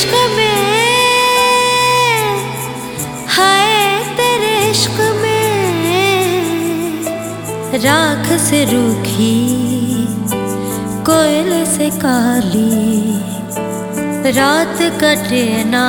عشق میں۔ ہائے تیرے عشق میں۔ راکھ سے روکھی کوئل سے کالی۔ رات کٹنا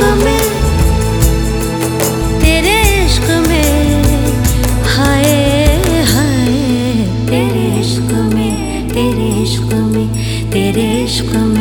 میں میں ہائے ہائے میں تیرے عشق میں تیرے عشق میں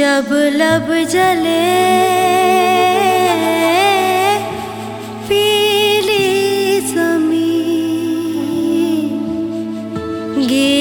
جب لب جلے پیلی زمین گی